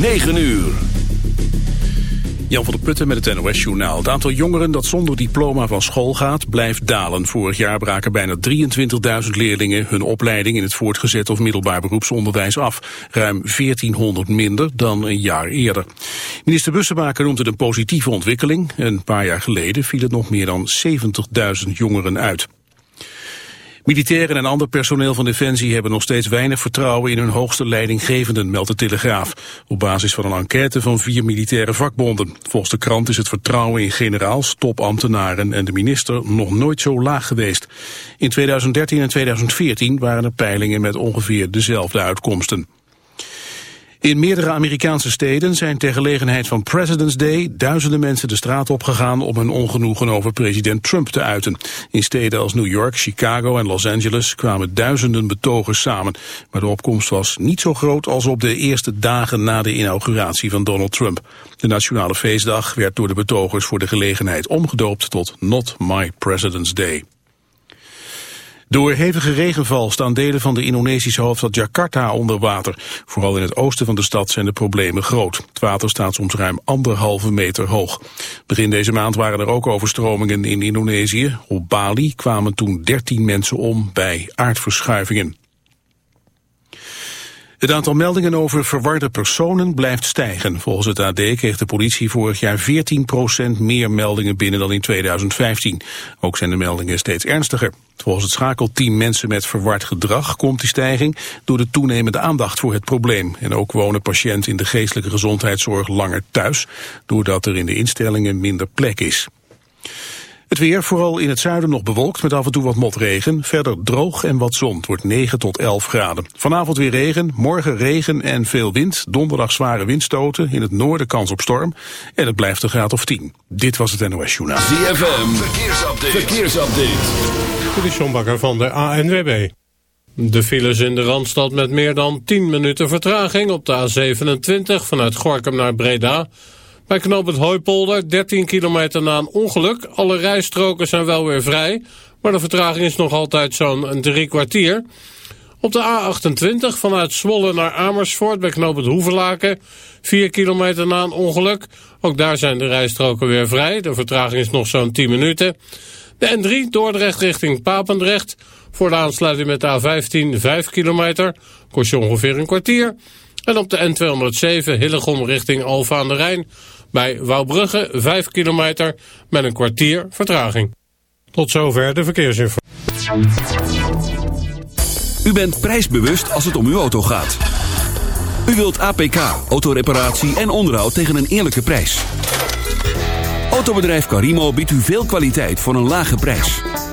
9 uur. Jan van der Putten met het NOS-journaal. Het aantal jongeren dat zonder diploma van school gaat, blijft dalen. Vorig jaar braken bijna 23.000 leerlingen hun opleiding in het voortgezet of middelbaar beroepsonderwijs af. Ruim 1400 minder dan een jaar eerder. Minister Bussemaker noemt het een positieve ontwikkeling. Een paar jaar geleden vielen nog meer dan 70.000 jongeren uit. Militairen en ander personeel van Defensie hebben nog steeds weinig vertrouwen in hun hoogste leidinggevenden, meldt de Telegraaf. Op basis van een enquête van vier militaire vakbonden. Volgens de krant is het vertrouwen in generaals, topambtenaren en de minister nog nooit zo laag geweest. In 2013 en 2014 waren er peilingen met ongeveer dezelfde uitkomsten. In meerdere Amerikaanse steden zijn ter gelegenheid van President's Day duizenden mensen de straat opgegaan om hun ongenoegen over president Trump te uiten. In steden als New York, Chicago en Los Angeles kwamen duizenden betogers samen. Maar de opkomst was niet zo groot als op de eerste dagen na de inauguratie van Donald Trump. De nationale feestdag werd door de betogers voor de gelegenheid omgedoopt tot Not My President's Day. Door hevige regenval staan delen van de Indonesische hoofdstad Jakarta onder water. Vooral in het oosten van de stad zijn de problemen groot. Het water staat soms ruim anderhalve meter hoog. Begin deze maand waren er ook overstromingen in Indonesië. Op Bali kwamen toen 13 mensen om bij aardverschuivingen. Het aantal meldingen over verwarde personen blijft stijgen. Volgens het AD kreeg de politie vorig jaar 14% meer meldingen binnen dan in 2015. Ook zijn de meldingen steeds ernstiger. Volgens het schakelteam Mensen met Verward Gedrag komt die stijging door de toenemende aandacht voor het probleem. En ook wonen patiënten in de geestelijke gezondheidszorg langer thuis, doordat er in de instellingen minder plek is. Het weer, vooral in het zuiden nog bewolkt met af en toe wat motregen. Verder droog en wat zon. Het wordt 9 tot 11 graden. Vanavond weer regen, morgen regen en veel wind. Donderdag zware windstoten, in het noorden kans op storm. En het blijft een graad of 10. Dit was het NOS Journaal. ZFM, verkeersupdate. verkeersupdate. Dit van de ANWB. De files in de Randstad met meer dan 10 minuten vertraging op de A27 vanuit Gorkum naar Breda... Bij knoop het Hooipolder, 13 kilometer na een ongeluk. Alle rijstroken zijn wel weer vrij, maar de vertraging is nog altijd zo'n drie kwartier. Op de A28 vanuit Zwolle naar Amersfoort bij knoop het Hoevelaken, 4 kilometer na een ongeluk. Ook daar zijn de rijstroken weer vrij, de vertraging is nog zo'n 10 minuten. De N3 Dordrecht richting Papendrecht, voor de aansluiting met de A15 5 kilometer, kost je ongeveer een kwartier. En op de N207 Hillegom richting Alfa aan de Rijn bij Wouwbrugge 5 kilometer met een kwartier vertraging. Tot zover de verkeersinformatie. U bent prijsbewust als het om uw auto gaat. U wilt APK, autoreparatie en onderhoud tegen een eerlijke prijs. Autobedrijf Carimo biedt u veel kwaliteit voor een lage prijs.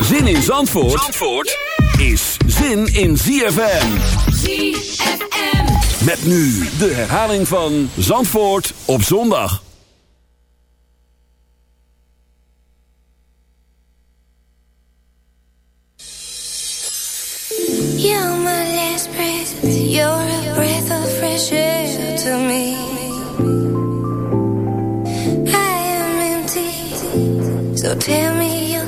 Zin in Zandvoort, Zandvoort is zin in ZFM. ZFM. Met nu de herhaling van Zandvoort op zondag. You're my last breath, you're a breath of fresh air to me. So tell me you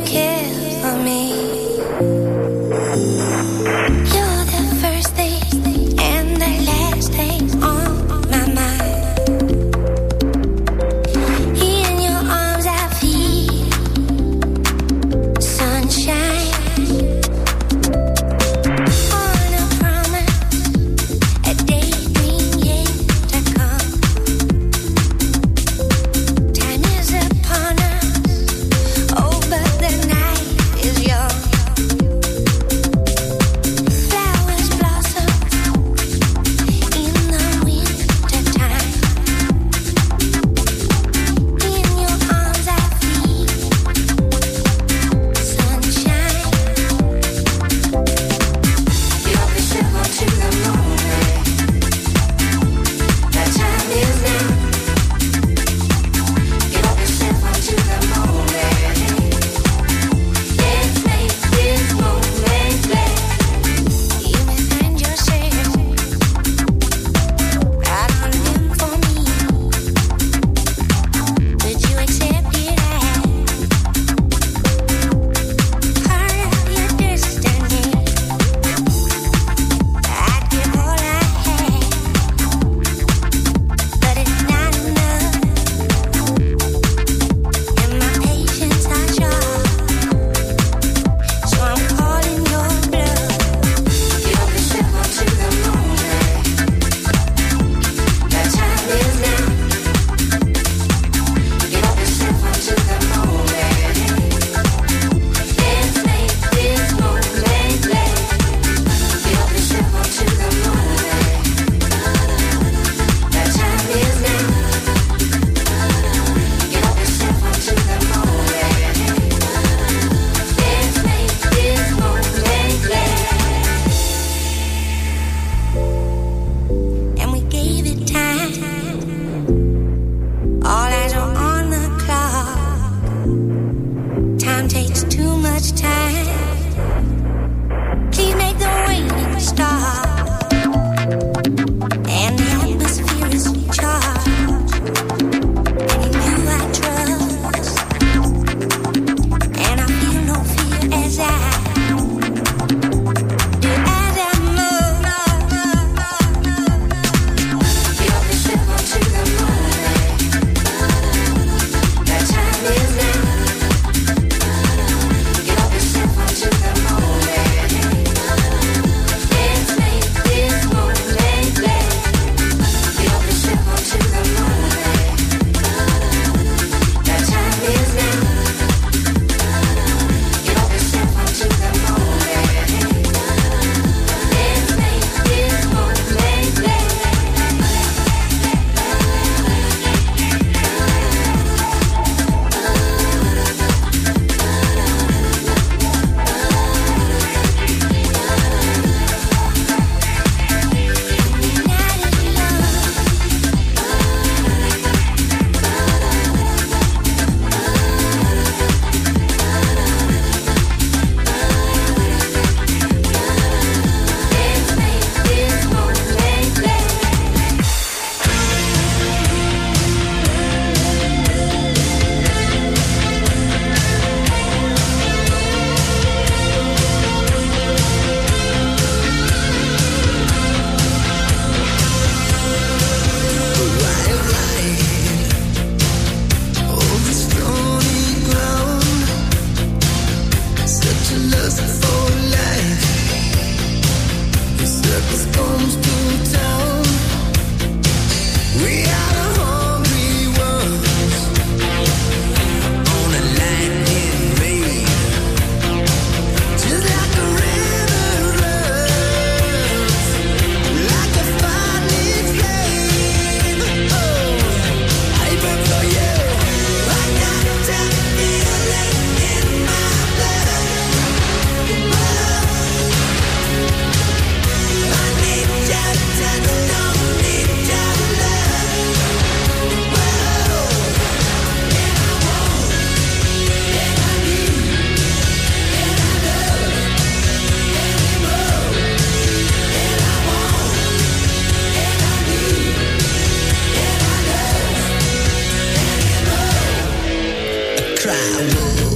I will.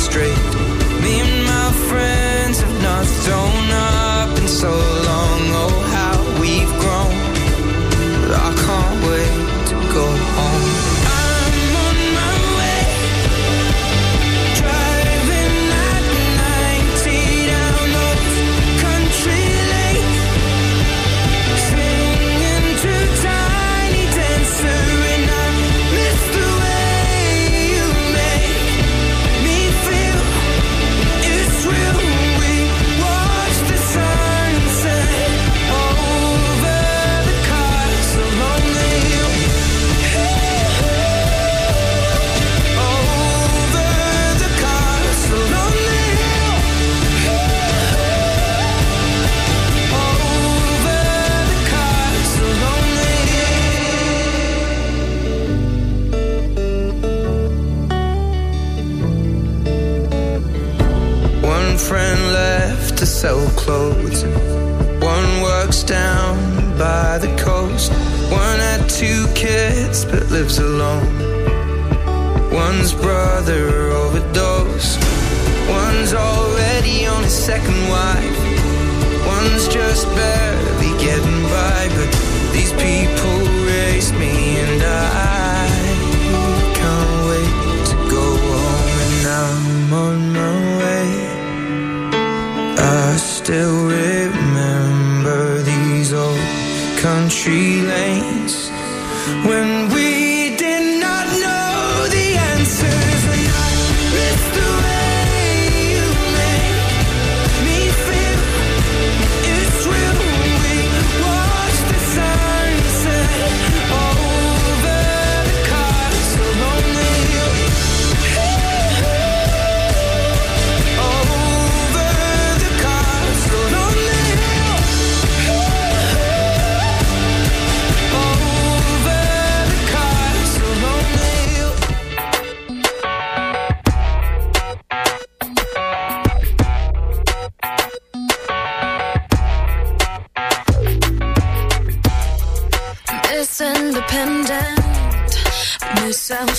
straight. Me and my friends have not thrown up in so long. Oh.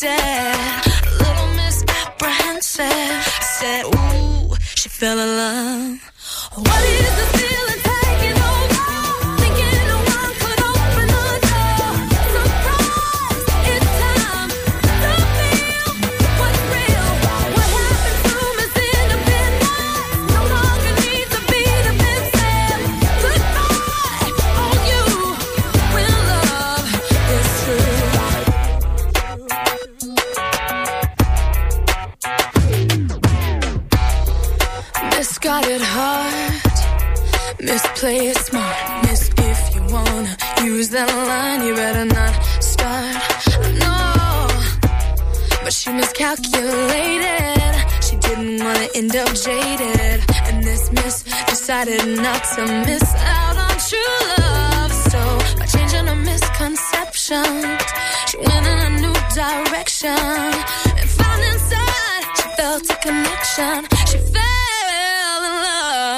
distracted, a little misapprehensive. I said, Ooh, she fell in love. end up jaded. And this miss decided not to miss out on true love. So by changing a misconception, she went in a new direction and found inside she felt a connection. She fell in love.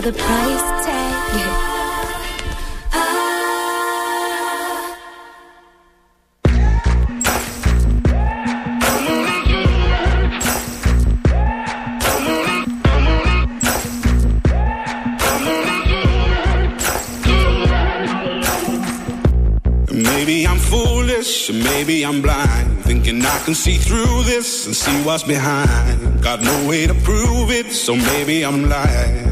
The price tag. Maybe I'm foolish, maybe I'm blind. Thinking I can see through this and see what's behind. Got no way to prove it, so maybe I'm lying.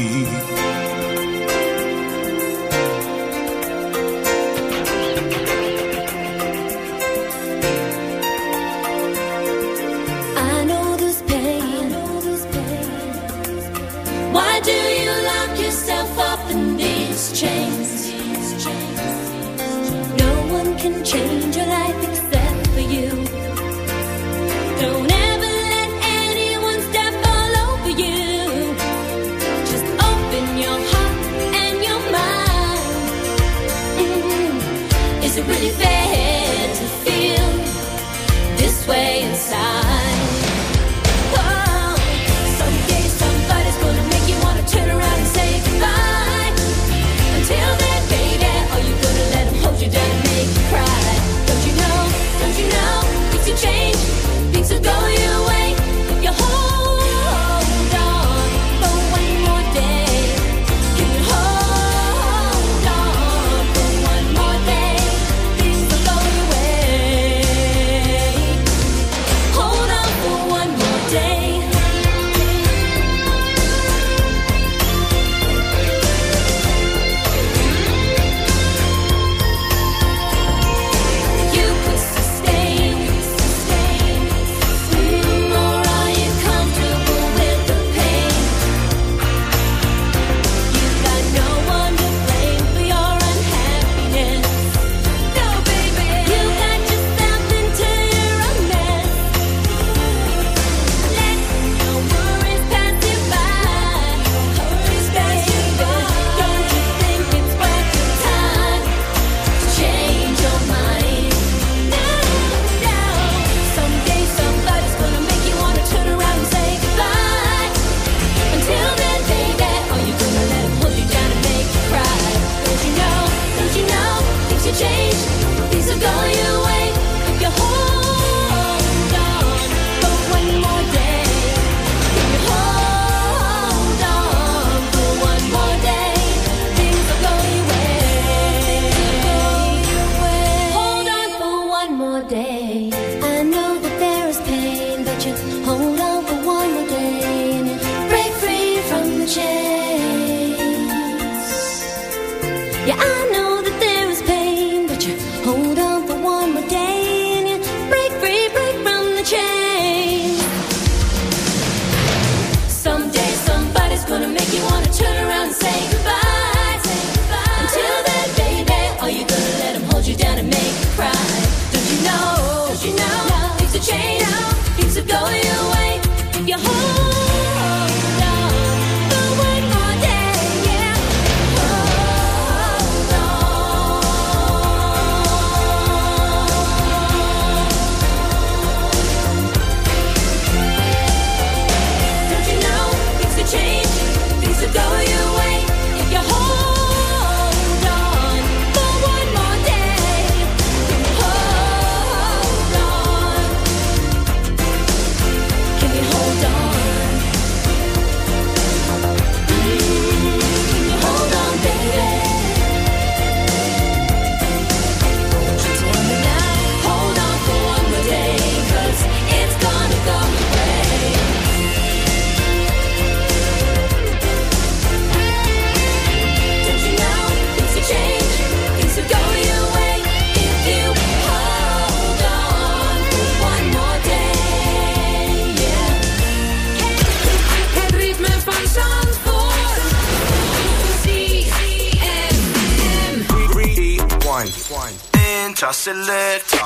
teacher, selector.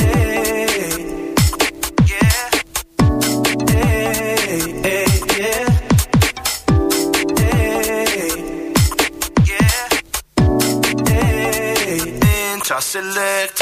Hey, yeah. Hey, hey, yeah. Hey, yeah. Hey, selector.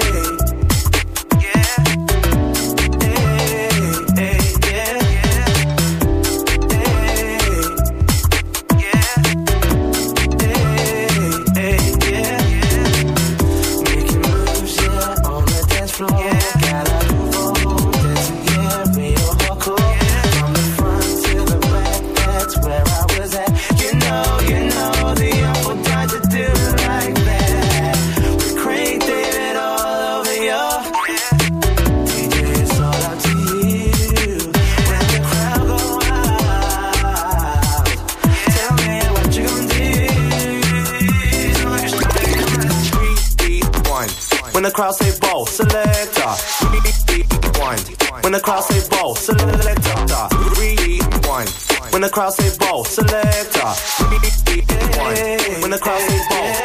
Selector. Rewind. When the crowd say ball, selector. Rewind. When the crowd say ball, selector. Rewind. When the crowd say ball.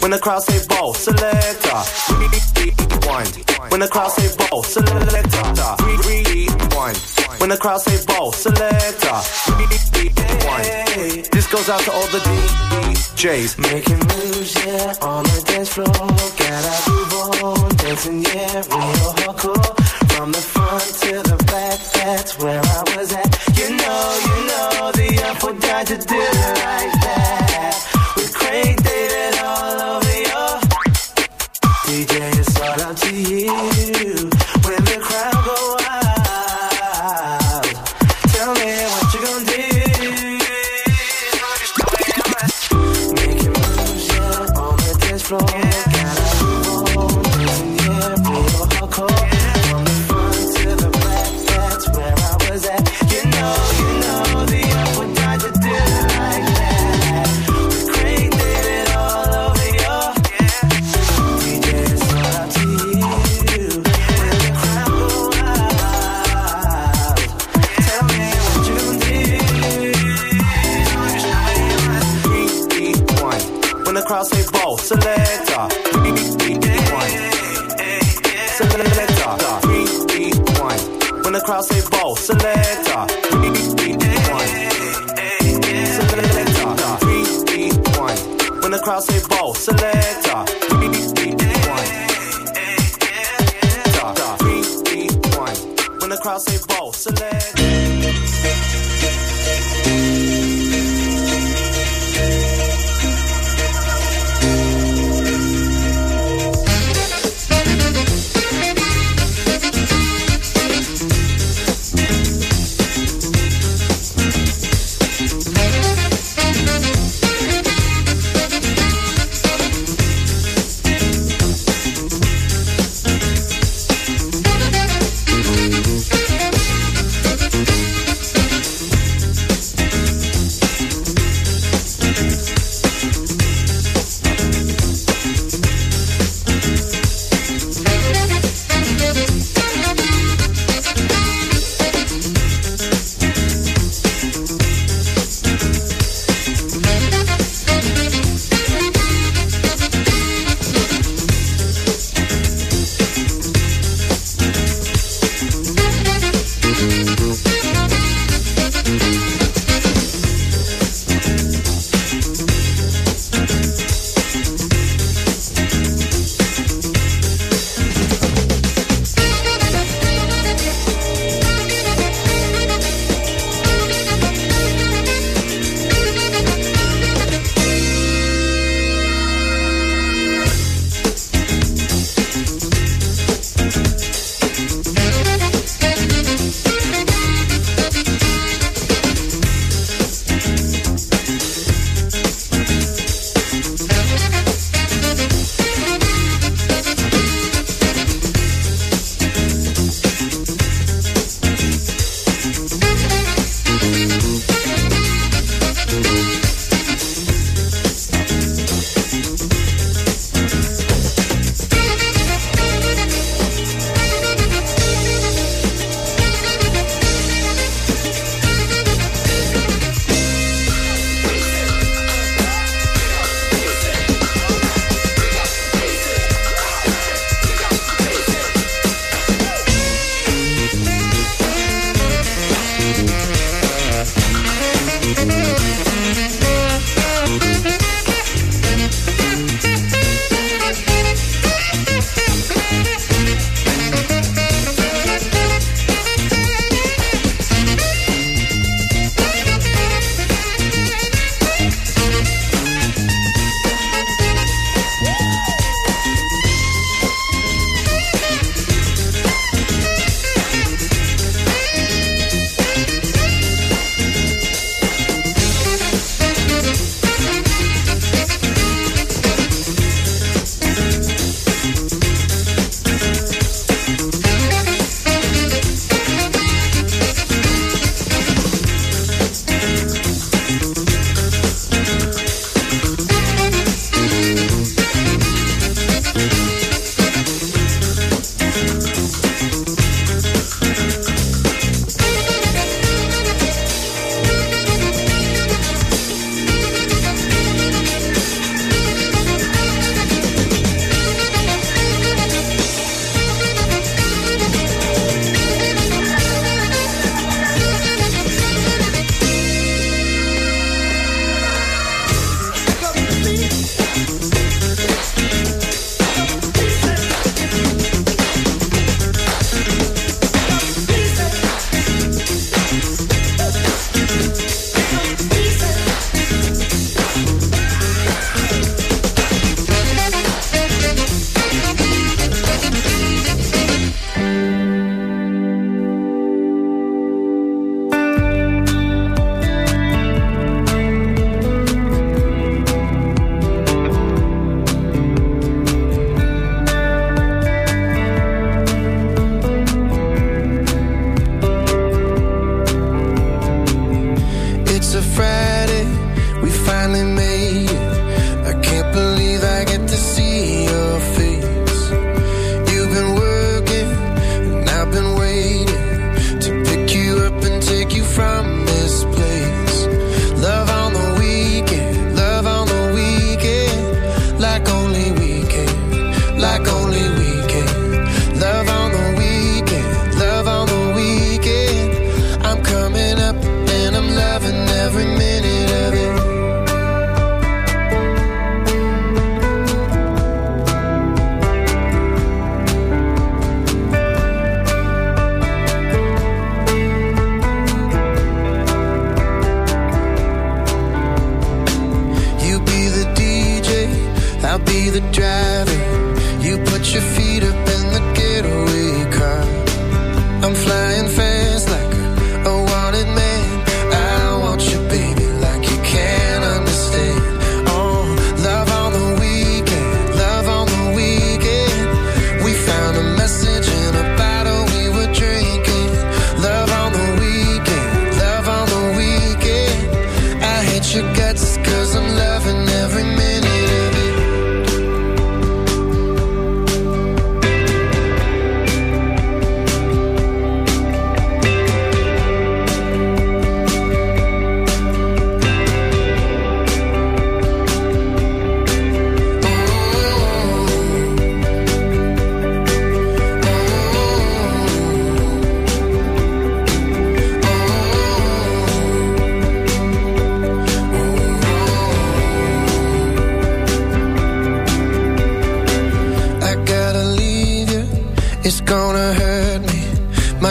When the crowd say ball, selector. Rewind. When the crowd say ball, selector. Rewind. When the crowd say ball, selector. Rewind. This goes out to all the DJs. Making moves, yeah, on the dance floor. Gotta move on, dancing, yeah, real hardcore. From the front to the back, that's where I was at. You know, you know, the up would die to do it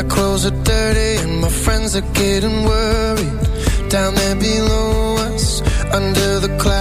My clothes are dirty and my friends are getting worried. Down there below us, under the clouds